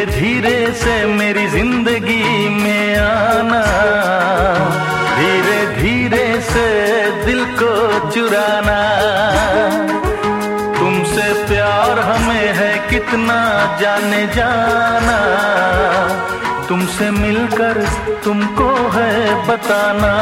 धीरे धीरे से मेरी ज़िंदगी में आना। धीरे धीरे से दिल को चुराना। तुमसे प्यार हमें है कितना जाने जाना। तुमसे मिलकर तुमको है बताना।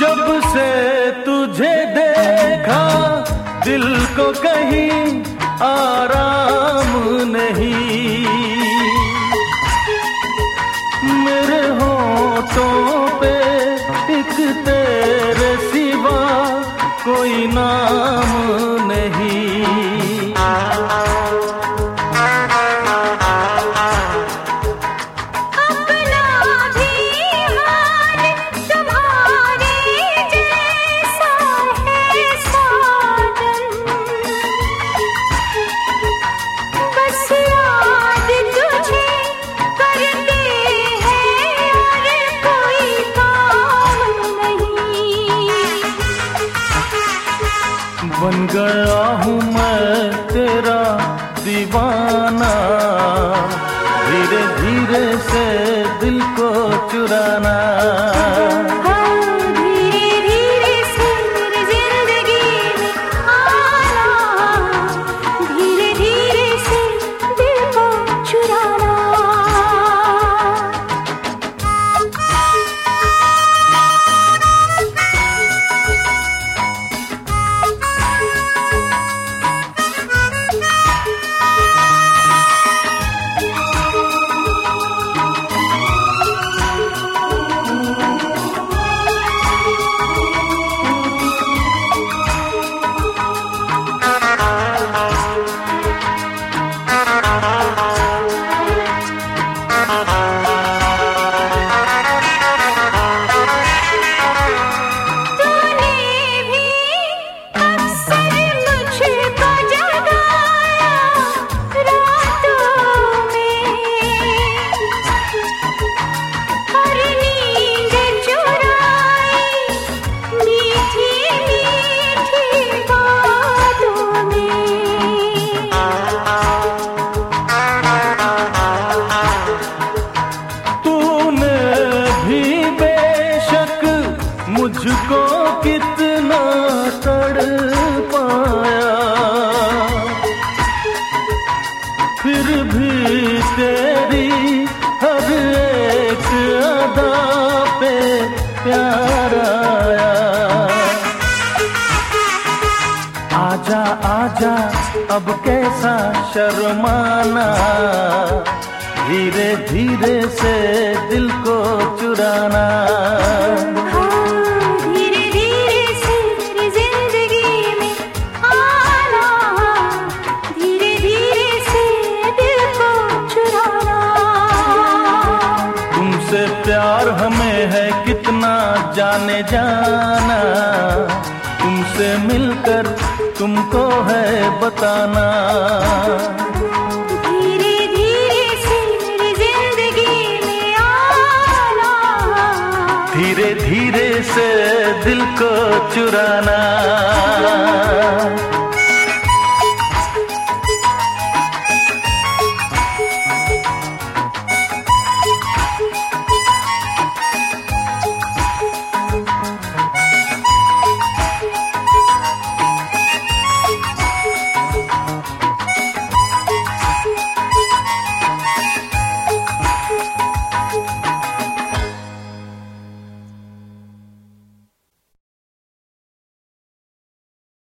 जब से तुझे देखा दिल को कहीं आराम नहीं। बन गया हूँ मैं तेरा दीवाना। धीरे धीरे से दिल को चुराना। मुझको कितना तड़ पाया। फिर भी तेरी हर एक अदा पे प्यार आया। आजा आजा, अब कैसा शर्माना। धीरे धीरे से दिल को चुराना। तुमसे प्यार हमें है कितना जाने जाना। तुमसे मिलकर तुमको है बताना। धीरे धीरे से मेरी ज़िंदगी में आना। धीरे धीरे से दिल को चुराना।